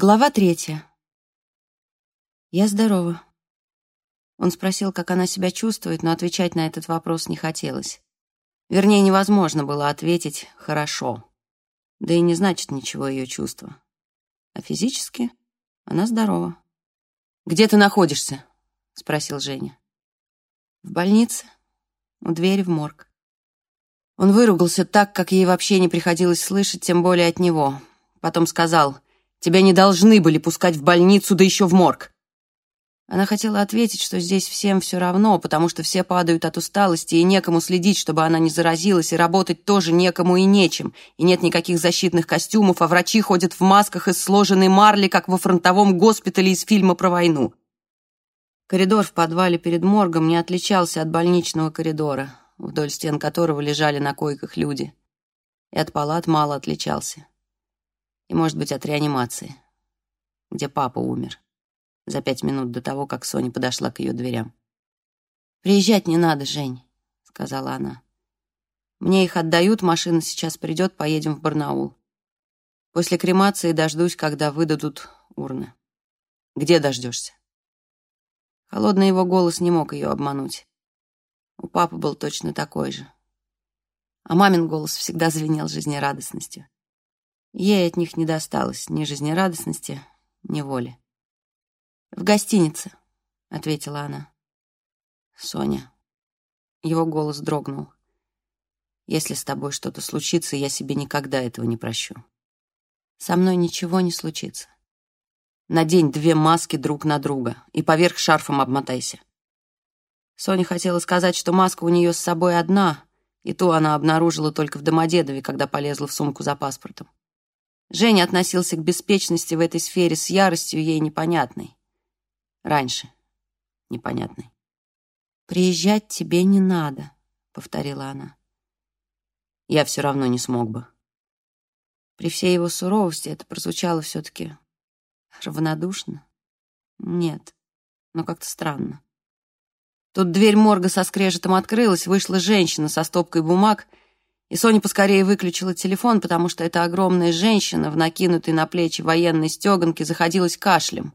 Глава третья. Я здорова. Он спросил, как она себя чувствует, но отвечать на этот вопрос не хотелось. Вернее, невозможно было ответить «хорошо». Да и не значит ничего ее чувства. А физически она здорова. «Где ты находишься?» — спросил Женя. «В больнице. У двери в морг». Он выругался так, как ей вообще не приходилось слышать, тем более от него. Потом сказал — Тебя не должны были пускать в больницу, да еще в морг. Она хотела ответить, что здесь всем все равно, потому что все падают от усталости, и некому следить, чтобы она не заразилась, и работать тоже некому и нечем, и нет никаких защитных костюмов, а врачи ходят в масках из сложенной марли, как во фронтовом госпитале из фильма про войну. Коридор в подвале перед моргом не отличался от больничного коридора, вдоль стен которого лежали на койках люди, и от палат мало отличался и, может быть, от реанимации, где папа умер за пять минут до того, как Соня подошла к ее дверям. «Приезжать не надо, Жень», — сказала она. «Мне их отдают, машина сейчас придет, поедем в Барнаул. После кремации дождусь, когда выдадут урны». «Где дождешься?» Холодный его голос не мог ее обмануть. У папы был точно такой же. А мамин голос всегда звенел жизнерадостностью. Ей от них не досталось ни жизнерадостности, ни воли. «В гостинице», — ответила она. «Соня». Его голос дрогнул. «Если с тобой что-то случится, я себе никогда этого не прощу. Со мной ничего не случится. Надень две маски друг на друга и поверх шарфом обмотайся». Соня хотела сказать, что маска у нее с собой одна, и ту она обнаружила только в Домодедове, когда полезла в сумку за паспортом. Женя относился к беспечности в этой сфере с яростью ей непонятной. Раньше непонятной. «Приезжать тебе не надо», — повторила она. «Я все равно не смог бы». При всей его суровости это прозвучало все-таки равнодушно. Нет, но как-то странно. Тут дверь морга со скрежетом открылась, вышла женщина со стопкой бумаг — и Соня поскорее выключила телефон, потому что эта огромная женщина в накинутой на плечи военной стеганке заходилась кашлем,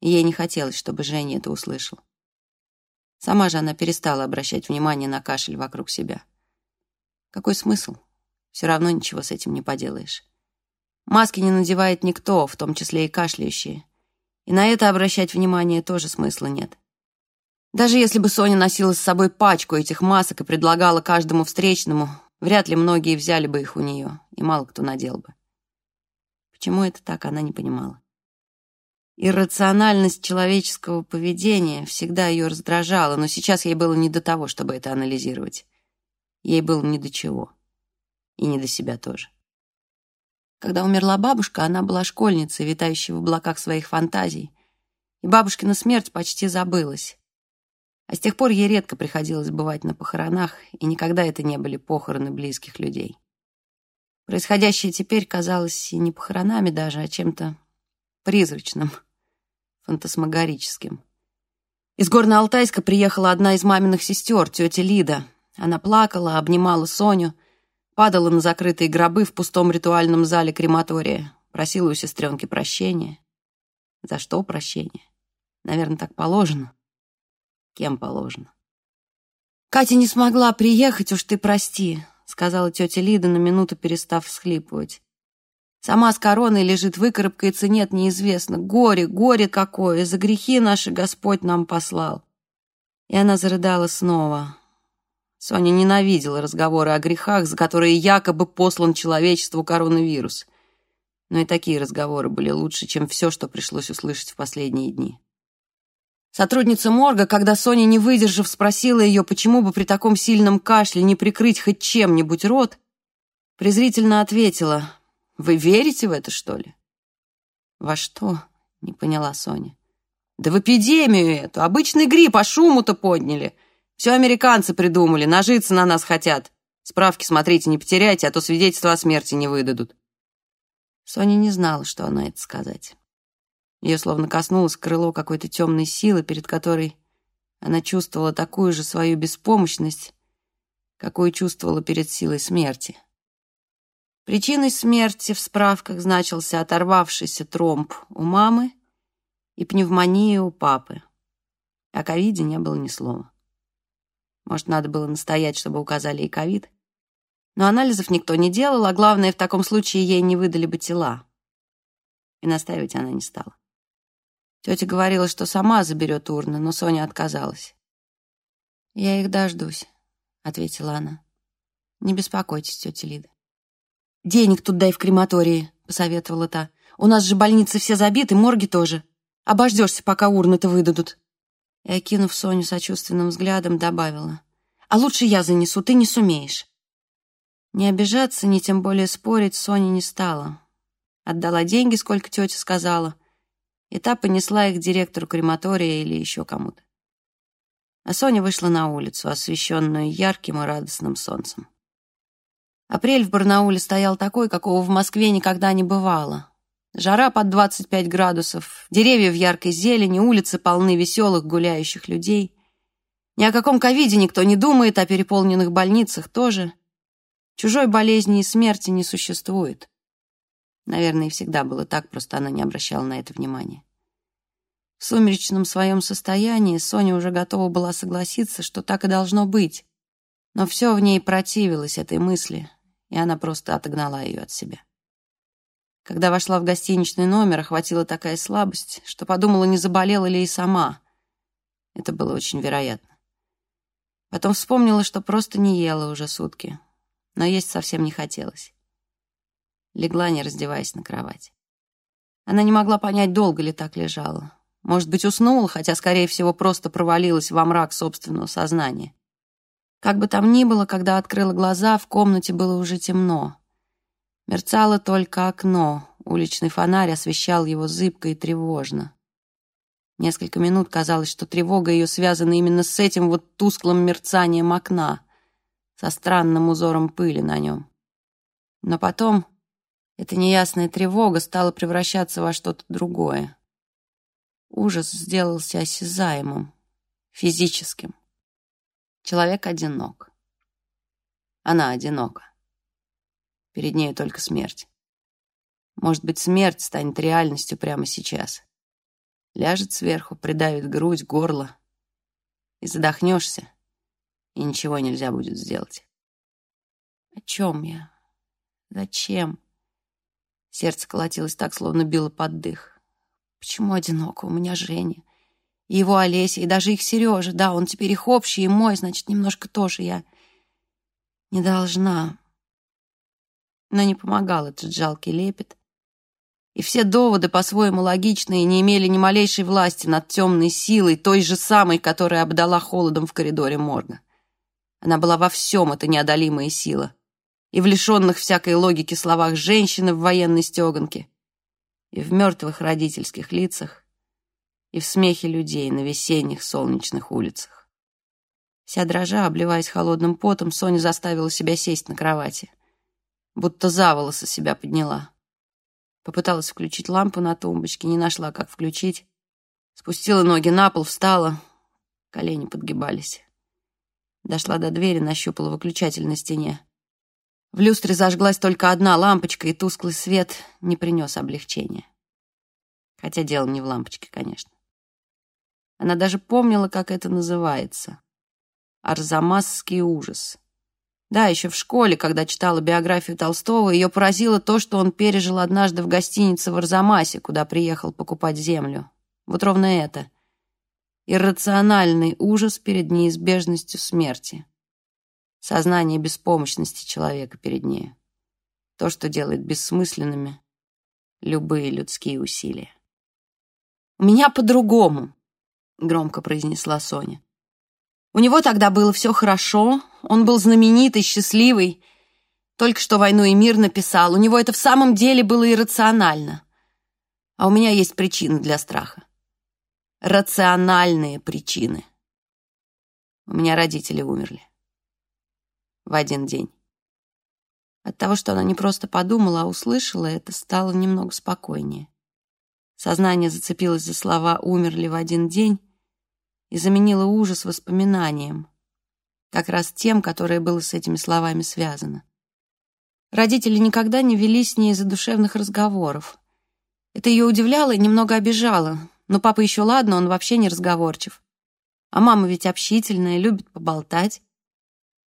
ей не хотелось, чтобы Женя это услышал. Сама же она перестала обращать внимание на кашель вокруг себя. Какой смысл? Все равно ничего с этим не поделаешь. Маски не надевает никто, в том числе и кашляющие. И на это обращать внимание тоже смысла нет. Даже если бы Соня носила с собой пачку этих масок и предлагала каждому встречному, Вряд ли многие взяли бы их у нее, и мало кто надел бы. Почему это так, она не понимала. Иррациональность человеческого поведения всегда ее раздражала, но сейчас ей было не до того, чтобы это анализировать. Ей было не до чего. И не до себя тоже. Когда умерла бабушка, она была школьницей, витающей в облаках своих фантазий, и бабушкина смерть почти забылась. А с тех пор ей редко приходилось бывать на похоронах, и никогда это не были похороны близких людей. Происходящее теперь казалось и не похоронами даже, а чем-то призрачным, фантасмагорическим. Из Горно-Алтайска приехала одна из маминых сестер, тетя Лида. Она плакала, обнимала Соню, падала на закрытые гробы в пустом ритуальном зале крематория, просила у сестренки прощения. За что прощение? Наверное, так положено кем положено. «Катя не смогла приехать, уж ты прости», — сказала тетя Лида, на минуту перестав всхлипывать. «Сама с короной лежит, выкарабкается, нет, неизвестно. Горе, горе какое! За грехи наши Господь нам послал». И она зарыдала снова. Соня ненавидела разговоры о грехах, за которые якобы послан человечеству коронавирус. Но и такие разговоры были лучше, чем все, что пришлось услышать в последние дни. Сотрудница морга, когда Соня, не выдержав, спросила ее, почему бы при таком сильном кашле не прикрыть хоть чем-нибудь рот, презрительно ответила, «Вы верите в это, что ли?» «Во что?» — не поняла Соня. «Да в эпидемию эту! Обычный грипп, а шуму-то подняли! Все американцы придумали, нажиться на нас хотят. Справки, смотрите, не потеряйте, а то свидетельства о смерти не выдадут». Соня не знала, что она это сказать. Ее словно коснулось крыло какой-то темной силы, перед которой она чувствовала такую же свою беспомощность, какую чувствовала перед силой смерти. Причиной смерти в справках значился оторвавшийся тромб у мамы и пневмония у папы. О ковиде не было ни слова. Может, надо было настоять, чтобы указали и ковид? Но анализов никто не делал, а главное, в таком случае ей не выдали бы тела. И настаивать она не стала. Тетя говорила, что сама заберет урны, но Соня отказалась. «Я их дождусь», — ответила она. «Не беспокойтесь, тетя Лида». «Денег тут дай в крематории», — посоветовала та. «У нас же больницы все забиты, морги тоже. Обождешься, пока урны-то выдадут». И, окинув Соню сочувственным взглядом, добавила. «А лучше я занесу, ты не сумеешь». Не обижаться, ни тем более спорить Соня не стала. Отдала деньги, сколько тетя сказала, и та понесла их директору крематория или еще кому-то. А Соня вышла на улицу, освещенную ярким и радостным солнцем. Апрель в Барнауле стоял такой, какого в Москве никогда не бывало. Жара под 25 градусов, деревья в яркой зелени, улицы полны веселых гуляющих людей. Ни о каком ковиде никто не думает, о переполненных больницах тоже. Чужой болезни и смерти не существует. Наверное, и всегда было так, просто она не обращала на это внимания. В сумеречном своем состоянии Соня уже готова была согласиться, что так и должно быть. Но все в ней противилось этой мысли, и она просто отогнала ее от себя. Когда вошла в гостиничный номер, охватила такая слабость, что подумала, не заболела ли и сама. Это было очень вероятно. Потом вспомнила, что просто не ела уже сутки, но есть совсем не хотелось. Легла, не раздеваясь на кровать. Она не могла понять, долго ли так лежала. Может быть, уснула, хотя, скорее всего, просто провалилась во мрак собственного сознания. Как бы там ни было, когда открыла глаза, в комнате было уже темно. Мерцало только окно, уличный фонарь освещал его зыбко и тревожно. Несколько минут казалось, что тревога ее связана именно с этим вот тусклым мерцанием окна, со странным узором пыли на нем. Но потом эта неясная тревога стала превращаться во что-то другое. Ужас сделался осязаемым, физическим. Человек одинок. Она одинока. Перед ней только смерть. Может быть, смерть станет реальностью прямо сейчас. Ляжет сверху, придавит грудь, горло. И задохнешься, и ничего нельзя будет сделать. О чем я? Зачем? Сердце колотилось так, словно било под дых. Почему одиноко? У меня Женя. И его Олеся, и даже их Сережа. Да, он теперь их общий и мой, значит, немножко тоже я не должна. Но не помогал этот жалкий лепет. И все доводы, по-своему логичные, не имели ни малейшей власти над темной силой, той же самой, которая обдала холодом в коридоре морга. Она была во всем, эта неодолимая сила. И в лишенных всякой логики словах женщины в военной стеганке, и в мертвых родительских лицах, и в смехе людей на весенних солнечных улицах. Вся дрожа, обливаясь холодным потом, Соня заставила себя сесть на кровати. Будто за волосы себя подняла. Попыталась включить лампу на тумбочке, не нашла, как включить. Спустила ноги на пол, встала. Колени подгибались. Дошла до двери, нащупала выключатель на стене. В люстре зажглась только одна лампочка, и тусклый свет не принес облегчения. Хотя дело не в лампочке, конечно. Она даже помнила, как это называется. Арзамасский ужас. Да, еще в школе, когда читала биографию Толстого, ее поразило то, что он пережил однажды в гостинице в Арзамасе, куда приехал покупать землю. Вот ровно это. Иррациональный ужас перед неизбежностью смерти. Сознание беспомощности человека перед ней. То, что делает бессмысленными любые людские усилия. «У меня по-другому», — громко произнесла Соня. «У него тогда было все хорошо, он был знаменитый, счастливый. Только что «Войну и мир» написал. У него это в самом деле было иррационально. А у меня есть причины для страха. Рациональные причины. У меня родители умерли. В один день. От того, что она не просто подумала, а услышала, это стало немного спокойнее. Сознание зацепилось за слова «умерли в один день» и заменило ужас воспоминанием, как раз тем, которое было с этими словами связано. Родители никогда не вели с ней задушевных разговоров. Это ее удивляло и немного обижало, но папа еще ладно, он вообще не разговорчив. А мама ведь общительная, любит поболтать.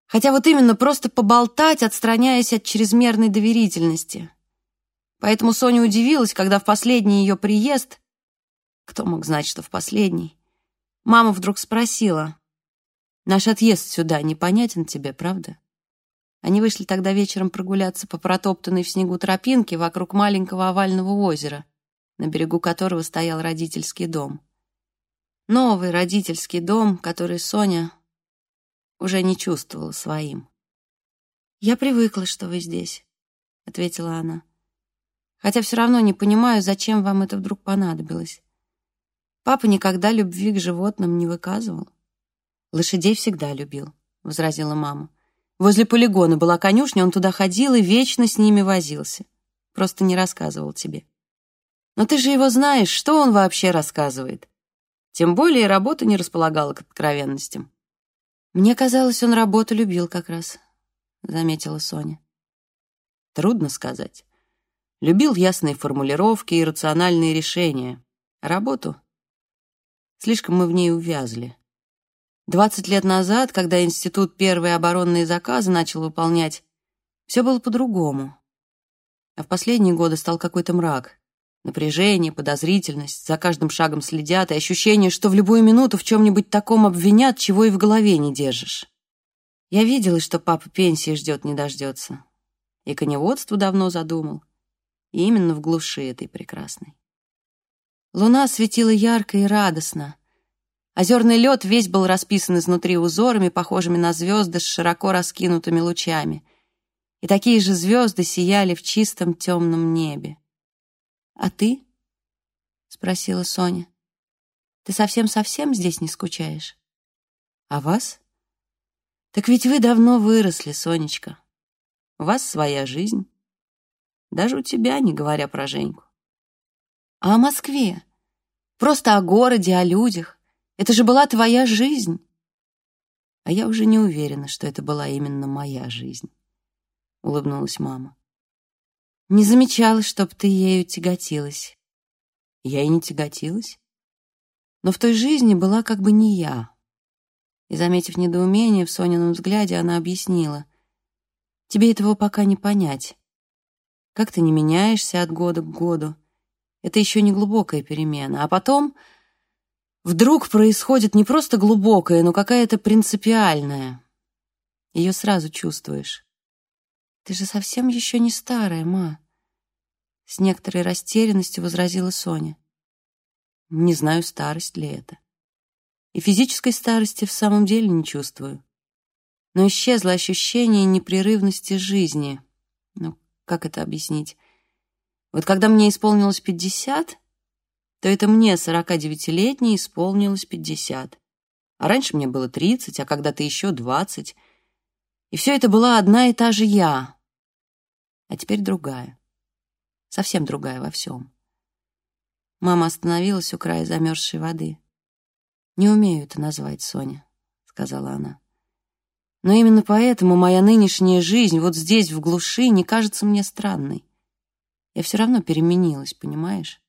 Хотя вот именно просто поболтать, отстраняясь от чрезмерной доверительности. Поэтому Соня удивилась, когда в последний ее приезд, кто мог знать, что в последний, мама вдруг спросила, «Наш отъезд сюда непонятен тебе, правда?» Они вышли тогда вечером прогуляться по протоптанной в снегу тропинке вокруг маленького овального озера, на берегу которого стоял родительский дом. Новый родительский дом, который Соня уже не чувствовала своим. «Я привыкла, что вы здесь», — ответила она. «Хотя все равно не понимаю, зачем вам это вдруг понадобилось. Папа никогда любви к животным не выказывал». «Лошадей всегда любил», — возразила мама. Возле полигона была конюшня, он туда ходил и вечно с ними возился. Просто не рассказывал тебе. Но ты же его знаешь, что он вообще рассказывает. Тем более работа не располагала к откровенностям. Мне казалось, он работу любил как раз, заметила Соня. Трудно сказать. Любил ясные формулировки и рациональные решения. Работу? Слишком мы в ней увязли. Двадцать лет назад, когда институт первые оборонные заказы начал выполнять, все было по-другому. А в последние годы стал какой-то мрак. Напряжение, подозрительность, за каждым шагом следят, и ощущение, что в любую минуту в чем-нибудь таком обвинят, чего и в голове не держишь. Я видела, что папа пенсии ждет не дождется. И коневодство давно задумал. И именно в глуши этой прекрасной. Луна светила ярко и радостно, Озерный лед весь был расписан изнутри узорами, похожими на звезды с широко раскинутыми лучами. И такие же звезды сияли в чистом темном небе. «А ты?» — спросила Соня. «Ты совсем-совсем здесь не скучаешь?» «А вас?» «Так ведь вы давно выросли, Сонечка. У вас своя жизнь. Даже у тебя, не говоря про Женьку. А о Москве? Просто о городе, о людях. Это же была твоя жизнь. А я уже не уверена, что это была именно моя жизнь, — улыбнулась мама. Не замечала, чтоб ты ею тяготилась. Я и не тяготилась. Но в той жизни была как бы не я. И, заметив недоумение в Сонином взгляде, она объяснила. Тебе этого пока не понять. Как ты не меняешься от года к году. Это еще не глубокая перемена. А потом Вдруг происходит не просто глубокое, но какая-то принципиальная. Ее сразу чувствуешь. Ты же совсем еще не старая, ма. С некоторой растерянностью возразила Соня. Не знаю, старость ли это. И физической старости в самом деле не чувствую. Но исчезло ощущение непрерывности жизни. Ну, как это объяснить? Вот когда мне исполнилось пятьдесят, то это мне, 49-летней, исполнилось 50. А раньше мне было 30, а когда-то еще 20. И все это была одна и та же я. А теперь другая. Совсем другая во всем. Мама остановилась у края замерзшей воды. «Не умею это назвать, Соня», — сказала она. «Но именно поэтому моя нынешняя жизнь вот здесь, в глуши, не кажется мне странной. Я все равно переменилась, понимаешь?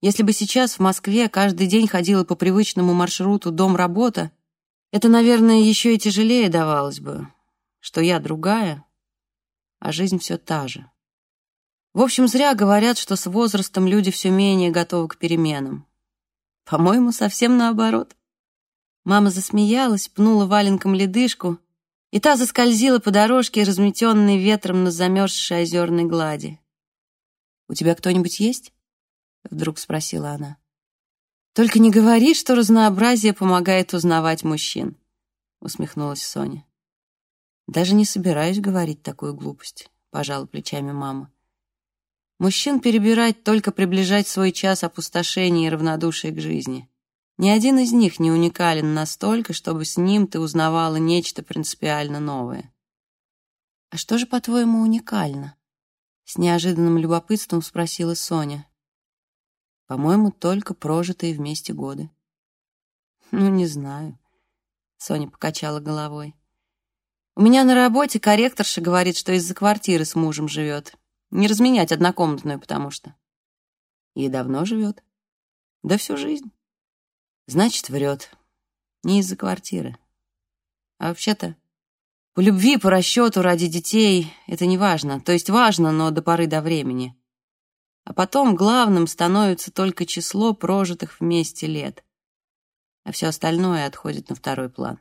Если бы сейчас в Москве каждый день ходила по привычному маршруту дом-работа, это, наверное, еще и тяжелее давалось бы, что я другая, а жизнь все та же. В общем, зря говорят, что с возрастом люди все менее готовы к переменам. По-моему, совсем наоборот. Мама засмеялась, пнула валенком ледышку, и та заскользила по дорожке, разметенной ветром на замерзшей озерной глади. «У тебя кто-нибудь есть?» — вдруг спросила она. «Только не говори, что разнообразие помогает узнавать мужчин», — усмехнулась Соня. «Даже не собираюсь говорить такую глупость», — пожала плечами мама. «Мужчин перебирать, только приближать свой час опустошения и равнодушия к жизни. Ни один из них не уникален настолько, чтобы с ним ты узнавала нечто принципиально новое». «А что же, по-твоему, уникально?» С неожиданным любопытством спросила Соня. По-моему, только прожитые вместе годы. Ну, не знаю. Соня покачала головой. У меня на работе корректорша говорит, что из-за квартиры с мужем живет. Не разменять однокомнатную, потому что. И давно живет. Да всю жизнь. Значит, врет. Не из-за квартиры. А вообще-то, по любви, по расчету, ради детей это не важно. То есть важно, но до поры до времени. А потом главным становится только число прожитых вместе лет. А все остальное отходит на второй план.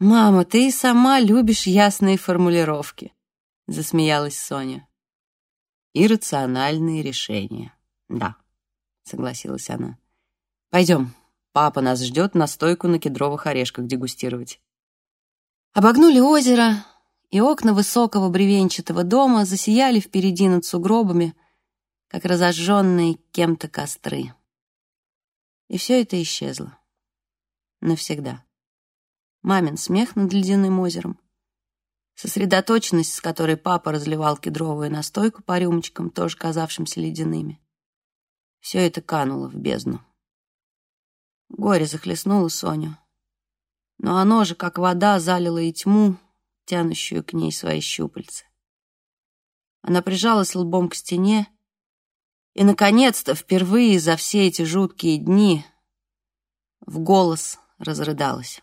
«Мама, ты и сама любишь ясные формулировки», — засмеялась Соня. «Иррациональные решения, да», — согласилась она. «Пойдем, папа нас ждет настойку на кедровых орешках дегустировать». Обогнули озеро, и окна высокого бревенчатого дома засияли впереди над сугробами, как разожженные кем-то костры. И все это исчезло. Навсегда мамин смех над ледяным озером, сосредоточенность, с которой папа разливал кедровую настойку по рюмочкам, тоже казавшимся ледяными. Все это кануло в бездну. Горе захлестнуло Соню. Но оно же, как вода, залило и тьму, тянущую к ней свои щупальца. Она прижалась лбом к стене и, наконец-то, впервые за все эти жуткие дни в голос разрыдалась.